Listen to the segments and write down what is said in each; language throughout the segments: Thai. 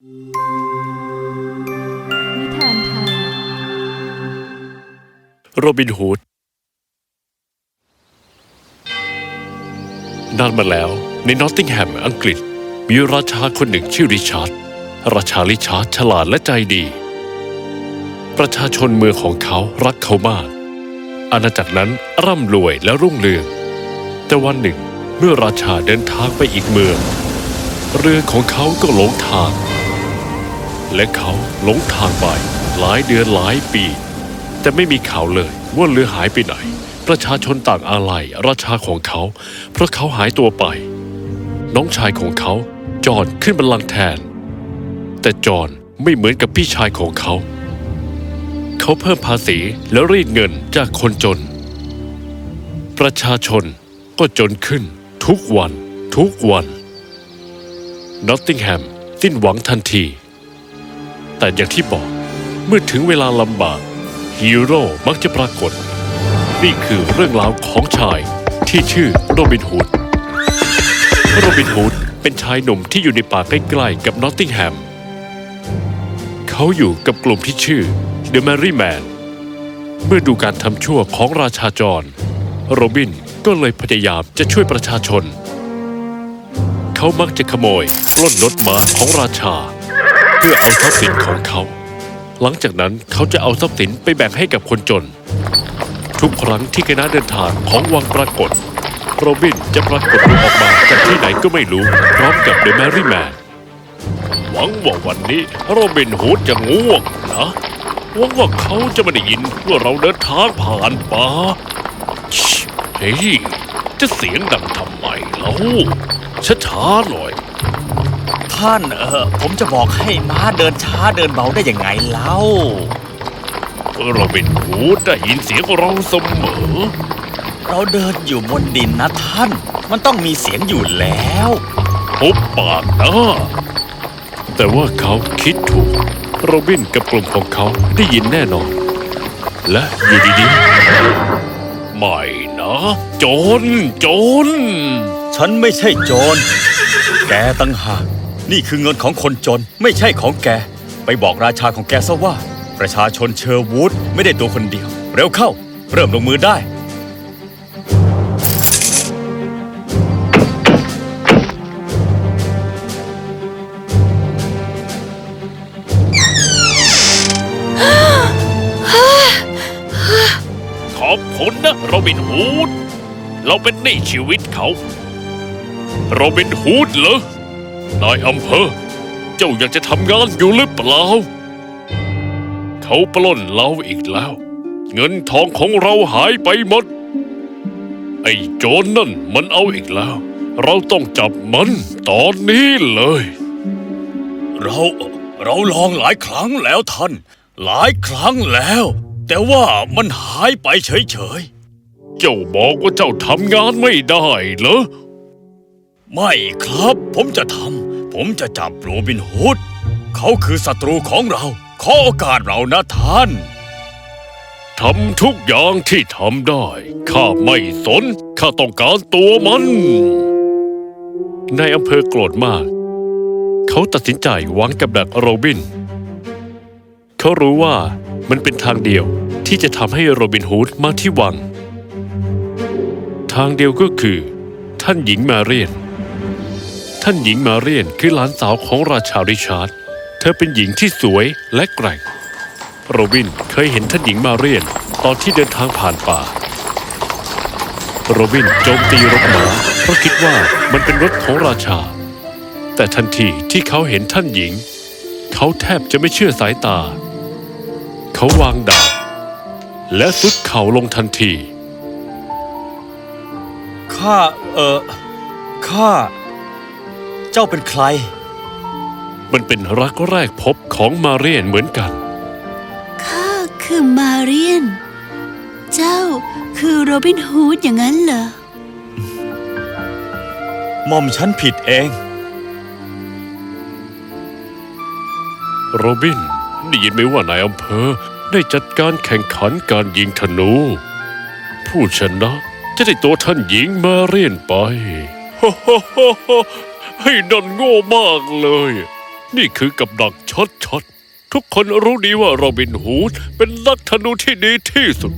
นิทานไทย โรบินฮูด นานมาแล้วในนอตติงแฮมอังกฤษ มีราชาคนหนึ่งชื่อริชาร์ด ราชาริชาร์ดฉลาดและใจดี ประชาชนเมืองของเขารักเขามาก อาณาจักรนั้นร่ำรวยและรุ่งเรือง แต่วันหนึ่งเมื่อราชาเดินทางไปอีกเมือง เรือของเขาก็หลงทาง และเขาหลงทางไป หลายเดือนหลายปี แต่ไม่มีข่าวเลยว่าเรือหายไปไหน ประชาชนต่างอาลัยราชาของเขา เพราะเขาหายตัวไป น้องชายของเขาจอนขึ้นบัลลังก์แทน แต่จอนไม่เหมือนกับพี่ชายของเขา เขาเพิ่มภาษีและรีดเงินจากคนจน ประชาชนก็จนขึ้นทุกวันทุกวันนอตติงแฮมสิ้นหวังทันที แต่อย่างที่บอก เมื่อถึงเวลาลำบากฮีโร่มักจะปรากฏ นี่คือเรื่องราวของชายที่ชื่อโรบินฮูด โรบินฮูดเป็นชายหนุ่มที่อยู่ในป่าใกล้ๆกับนอตติงแฮม เขาอยู่กับกลุ่มที่ชื่อ The Merry Man เมื่อดูการทำชั่วของราชาจร โรบินก็เลยพยายามจะช่วยประชาชน เขามักจะขโมยปล้นรถม้าของราชา เพื่อเอาทรัพย์สินของเขา หลังจากนั้นเขาจะเอาทรัพย์สินไปแบ่งให้กับคนจน ทุกครั้งที่คณะเดินทางของวังปรากฏ โรบินจะปรากฏตัวออกมาจากที่ไหนก็ไม่รู้ พร้อมกับเดอะแมรี่แมนหวังว่าวันนี้โรบินฮูดจะง่วงนะหวังว่าเขาจะไม่ได้ยินว่าเราเดินทางผ่านป่าเฮ้ยจะเสียงดังทำไมเล่าช้าๆหน่อย ท่านเออผมจะบอกให้ม้าเดินช้าเดินเบาได้ยังไงเล่าโรบินฮูดได้ยินเสียงเราเสมอ เราเดินอยู่บนดินนะท่าน มันต้องมีเสียงอยู่แล้วหุบปากนะแต่ว่าเขาคิดถูกโรบินกับกลุ่มของเขาได้ยินแน่นอน และอยู่ดีๆ ไม่นะโจรโจรฉันไม่ใช่โจรแกตั้งหาก นี่คือเงินของคนจนไม่ใช่ของแก ไปบอกราชาของแกซะว่า ประชาชนเชอร์วูดไม่ได้ตัวคนเดียว เร็วเข้า เริ่มลงมือได้ ขอบคุณนะโรบินฮูด เราเป็นหนี้ชีวิตเขา โรบินฮูดเหรอ นายอำเภอ เจ้าอยากจะทำงานอยู่หรือเปล่า เขาปล้นเราอีกแล้ว เงินทองของเราหายไปหมด ไอ้โจรนั่นมันเอาอีกแล้ว เราต้องจับมันตอนนี้เลย เราเราลองหลายครั้งแล้วท่าน หลายครั้งแล้ว แต่ว่ามันหายไปเฉยเจ้าบอกว่าเจ้าทำงานไม่ได้เหรอๆ ไม่ครับ ผมจะทำ ผมจะจับโรบินฮูด เขาคือศัตรูของเรา ขอโอกาสเรานะท่าน ทำทุกอย่างที่ทำได้ ข้าไม่สน ข้าต้องการตัวมัน นายอำเภอโกรธมาก เขาตัดสินใจวางกับดักโรบิน เขารู้ว่ามันเป็นทางเดียวที่จะทำให้โรบินฮูดมาที่วัง ทางเดียวก็คือ ท่านหญิงมาเรียน ท่านหญิงมาเรียนคือหลานสาวของราชาริชาร์ด เธอเป็นหญิงที่สวยและแกร่ง โรบินเคยเห็นท่านหญิงมาเรียนตอนที่เดินทางผ่านป่า โรบินโจมตีรถม้าเพราะคิดว่ามันเป็นรถของราชา แต่ทันทีที่เขาเห็นท่านหญิง เขาแทบจะไม่เชื่อสายตา เขาวางดาบและสุดเข่าลงทันที ข้าเออข้า จ้าเป็นใคร มันเป็นรักแรกพบของมาเรียนเหมือนกัน ข้าคือมาเรียน เจ้าคือโรบินฮูดอย่างนั้นเหรอหม่อมฉันผิดเอง โรบินได้ยินไหมว่านายอำเภอได้จัดการแข่งขันการยิงธนู ผู้ชนะจะได้ตัวท่านหญิงแมเรียนไป ให้ดันโง่มากเลย นี่คือกับดักช็อตช็อตทุกคนรู้ดีว่าโรบินฮูดเป็นนักธนูที่ดีที่สุด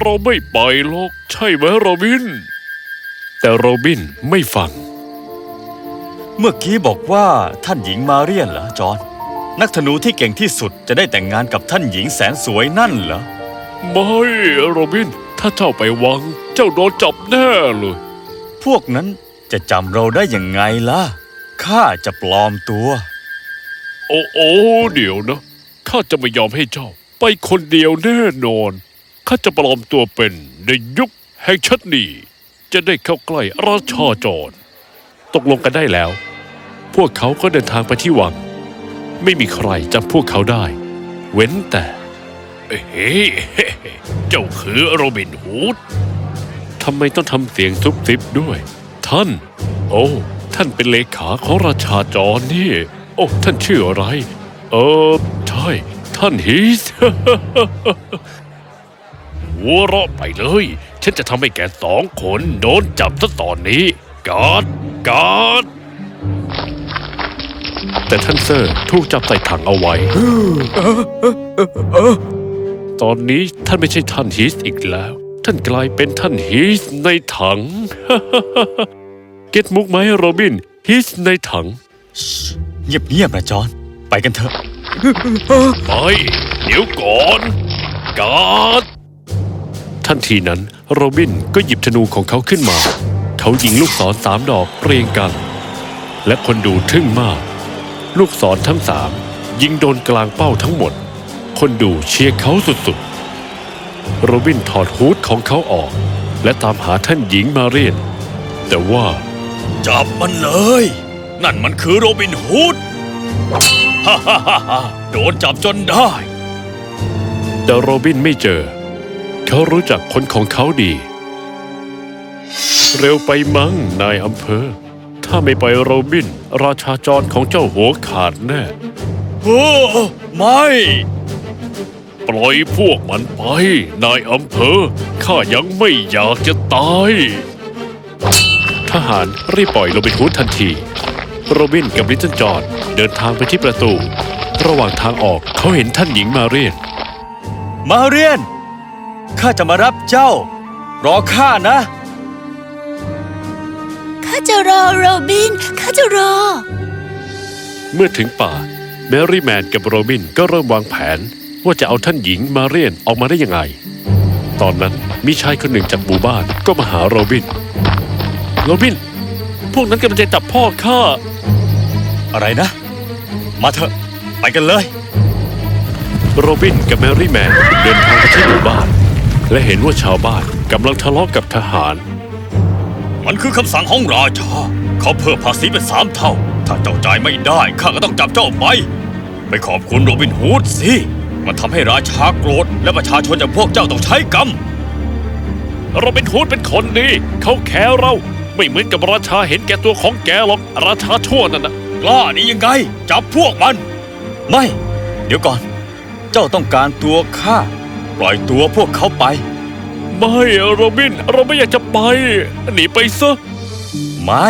เราไม่ไปหรอกใช่ไหมโรบิน แต่โรบินไม่ฟัง เมื่อกี้บอกว่าท่านหญิงมาเรียนเหรอจอห์นนักธนูที่เก่งที่สุดจะได้แต่งงานกับท่านหญิงแสนสวยนั่นเหรอ ไม่โรบิน ถ้าเจ้าไปวัง เจ้าโดนจับแน่เลย พวกนั้น จะจำเราได้ยังไงล่ะ ข้าจะปลอมตัว โอ้โอ้เดี๋ยวนะ ข้าจะไม่ยอมให้เจ้า ไปคนเดียวแน่นอน ข้าจะปลอมตัวเป็นในยุคแห่งชัดนีจะได้เข้าใกล้ราชาจร ตกลงกันได้แล้ว พวกเขาก็เดินทางไปที่วัง ไม่มีใครจำพวกเขาได้ เว้นแต่เฮ้เจ้าคือโรบินฮูดทำไมต้องทำเสียงซุบซิบด้วย ท่าน โอ้ ท่านเป็นเลขาของราชาจรนี่ โอ้ ท่านชื่ออะไร เออ ใช่ ท่านฮีสหัวเราะไปเลย ฉันจะทำให้แกสองคนโดนจับซะตอนนี้ การดการดแต่ท่านเซอร์ถูกจับใส่ถังเอาไว้ ตอนนี้ท่านไม่ใช่ท่านฮีสอีกแล้ว ท่านกลายเป็นท่านฮีสในถัง เก็ตมุกไหมโรบินฮีสในถัง เงียบๆนะจอห์นไปกันเถอะ ไป เดี๋ยวก่อน การดทันทีนั้นโรบินก็หยิบธนูของเขาขึ้นมา เขายิงลูกศรสามดอกเรียงกัน และคนดูทึ่งมาก ลูกศรทั้งสามยิงโดนกลางเป้าทั้งหมด คนดูเชียร์เขาสุดๆ โรบินถอดฮูดของเขาออก และตามหาท่านหญิงมาเรียน แต่ว่า จับมันเลย นั่นมันคือโรบินฮูดฮ่าฮ่าฮ่าฮ่าโดนจับจนได้ แต่โรบินไม่เจอ เขารู้จักคนของเขาดี เร็วไปมั้งนายอำเภอ ถ้าไม่ไปโรบิน ราชาจรของเจ้าหัวขาดแน่โอ้ไม่ ปล่อยพวกมันไป นายอำเภอ ข้ายังไม่อยากจะตาย ทหารรีบปล่อยโรบินฮูดทันที โรบินกับลิตเติ้ลจอห์นเดินทางไปที่ประตู ระหว่างทางออกเขาเห็นท่านหญิงมาเรียน มาเรียน ข้าจะมารับเจ้า รอข้านะ ข้าจะรอโรบิน ข้าจะรอ เมื่อถึงป่า แมรี่แมนกับโรบินก็เริ่มวางแผน ว่าจะเอาท่านหญิงมาเรียนออกมาได้ยังไง ตอนนั้นมีชายคนหนึ่งจากหมู่บ้านก็มาหาโรบิน โรบิน พวกนั้นกำลังจะจับพ่อข้า อะไรนะ มาเถอะ ไปกันเลย โรบินกับแมรี่แมนเดินทางไปที่หมู่บ้าน และเห็นว่าชาวบ้านกำลังทะเลาะกับทหาร มันคือคำสั่งของราชาเขาเพิ่มภาษีเป็นสามเท่า ถ้าเจ้าจ่ายไม่ได้ข้าก็ต้องจับเจ้าไป ไปขอบคุณโรบินฮูดสิ มันทำให้ราชาโกรธ และประชาชนอย่างพวกเจ้าต้องใช้กรรมโรบินฮูดเป็นคนดี เขาแคร์เราไม่เหมือนกับราชาเห็นแก่ตัวของแกหรอกราชาชั่วนั่นนะกล้านี่ยังไง จับพวกมัน ไม่ เดี๋ยวก่อน เจ้าต้องการตัวข้าปล่อยตัวพวกเขาไป ไม่โรบิน เราไม่อยากจะไป หนีไปซะ ไม่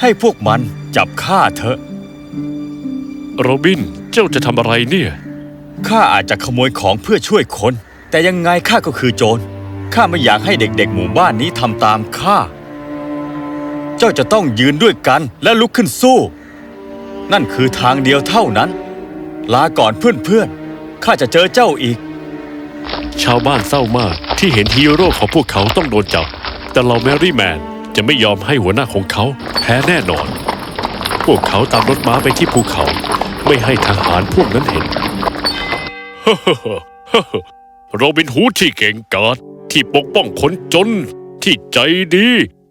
ให้พวกมันจับข้าเถอะ โรบินเจ้าจะทำอะไรเนี่ย ข้าอาจจะขโมยของเพื่อช่วยคน แต่ยังไงข้าก็คือโจร ข้าไม่อยากให้เด็กๆ หมู่บ้านนี้ทำตามข้า เจ้าจะต้องยืนด้วยกันและลุกขึ้นสู้ นั่นคือทางเดียวเท่านั้น ลาก่อนเพื่อนๆ ข้าจะเจอเจ้าอีก ชาวบ้านเศร้ามากที่เห็นฮีโร่ของพวกเขาต้องโดนจับ แต่เราแมรี่แมนจะไม่ยอมให้หัวหน้าของเขาแพ้แน่นอน พวกเขาตามรถม้าไปที่ภูเขา ไม่ให้ทหารพวกนั้นเห็น โรบินฮูดที่เก่งกาจที่ปกป้องคนจน ที่ใจดี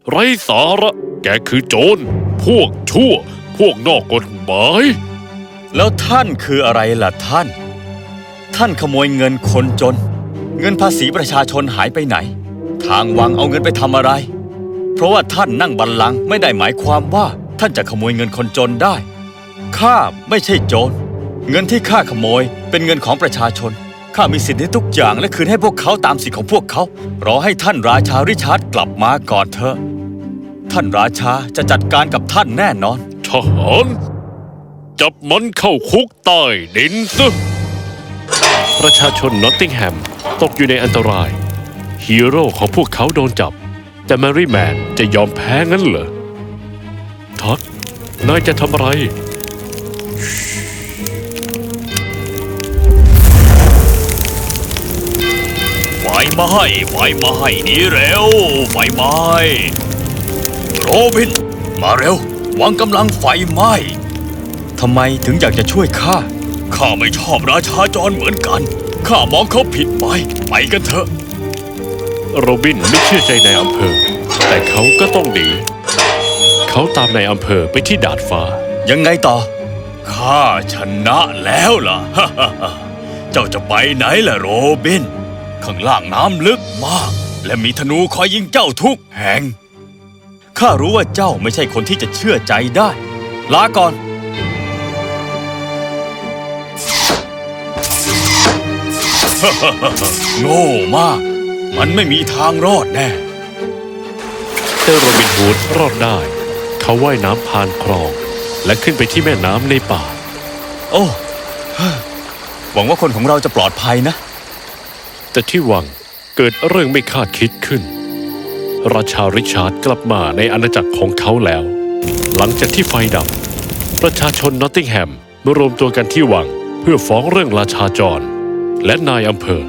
ไร้สาระ แกคือโจร พวกชั่ว พวกนอกกฎหมาย แล้วท่านคืออะไรล่ะท่าน ท่านขโมยเงินคนจน เงินภาษีประชาชนหายไปไหน ทางวังเอาเงินไปทำอะไร เพราะว่าท่านนั่งบัลลังก์ไม่ได้หมายความว่า ท่านจะขโมยเงินคนจนได้ข้าไม่ใช่โจร เงินที่ข้าขโมย เป็นเงินของประชาชน ข้ามีสิทธิ์ในทุกอย่างและคืนให้พวกเขาตามสิทธิ์ของพวกเขา รอให้ท่านราชาริชาร์ดกลับมาก่อนเถอะ ท่านราชาจะจัดการกับท่านแน่นอน ทหารจจับมันเข้าคุกใต้ดินซะ ประชาชนนอตติงแฮมตกอยู่ในอันตราย ฮีโร่ของพวกเขาโดนจับ แต่แมรี่แมนจะยอมแพ้งั้นเหรอ ทัก นายจะทำอะไร ไฟไหม้ไฟไหม้หนีเร็ว ไฟไหม้โรบิน มาเร็ว วางกำลังไฟไหม้ทำไมถึงอยากจะช่วยข้า ข้าไม่ชอบราชาจรเหมือนกัน ข้ามองเขาผิดไป ไปกันเถอะ โรบินไม่เชื่อใจในายอำเภอ แต่เขาก็ต้องหนี เขาตามนายอำเภอไปที่ดาดฟ้า ยังไงต่อ ข้าชนะแล้วล่ะ เจ้าจะไปไหนล่ะโรบิน ข้างล่างน้ำลึกมาก และมีธนูคอยยิงเจ้าทุกแห่ง ข้ารู้ว่าเจ้าไม่ใช่คนที่จะเชื่อใจได้ ลาก่อน โง่มาก มันไม่มีทางรอดแน่แต่โรบินฮูดรอดได้ เขาว่ายน้ำผ่านคลอง และขึ้นไปที่แม่น้ำในป่า โอ้ หวังว่าคนของเราจะปลอดภัยนะ แต่ที่วังเกิดเรื่องไม่คาดคิดขึ้น ราชาริชาร์ดกลับมาในอาณาจักรของเขาแล้ว หลังจากที่ไฟดับ ประชาชนนอตติงแฮมมารวมตัวกันที่วังเพื่อฟ้องเรื่องราชาจร และนายอำเภอ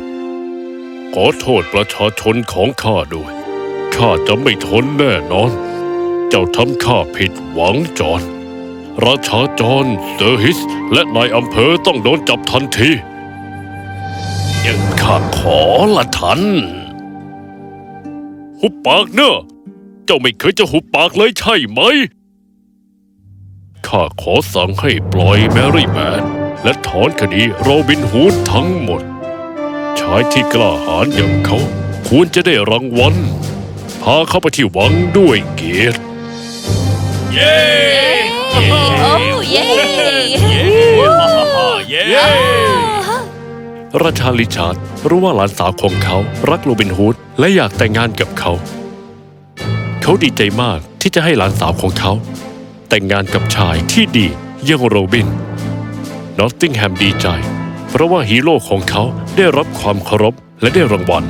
ขอโทษประชาชนของข้าด้วย ข้าจะไม่ทนแน่นอน เจ้าทำข้าผิดหวังจรราชาจรเซอร์ฮิส และนายอำเภอต้องโดนจับทันที ยังข้าขอละท่าน หุบปากเนอะเจ้าไม่เคยจะหุบปากเลยใช่ไหม ข้าขอสั่งให้ปล่อยแมรี่แมนและถอนคดีโรบินฮูดทั้งหมด ชายที่กล้าหาญอย่างเขาควรจะได้รางวัล พาเขาไปที่วังด้วยเกียรติ เย้โอ้เย้เย้ ราชาริชาร์ดรู้ว่าหลานสาวของเขารักโรบินฮูดและอยากแต่งงานกับเขา เขาดีใจมากที่จะให้หลานสาวของเขา แต่งงานกับชายที่ดีอย่างโรบิน นอตติงแฮมดีใจ เพราะว่าฮีโร่ของเขาได้รับความเคารพและได้รางวัล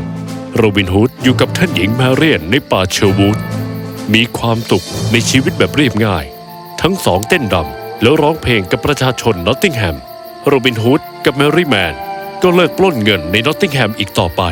โรบินฮูดอยู่กับท่านหญิงแมเรียนในป่าเชอร์วูดมีความสุขในชีวิตแบบเรียบง่าย ทั้งสองเต้นรำแล้วร้องเพลงกับประชาชนนอตติงแฮม โรบินฮูดกับแมรี่แมน ก็เลิกปล้นเงินในนอตติงแฮมอีกต่อไป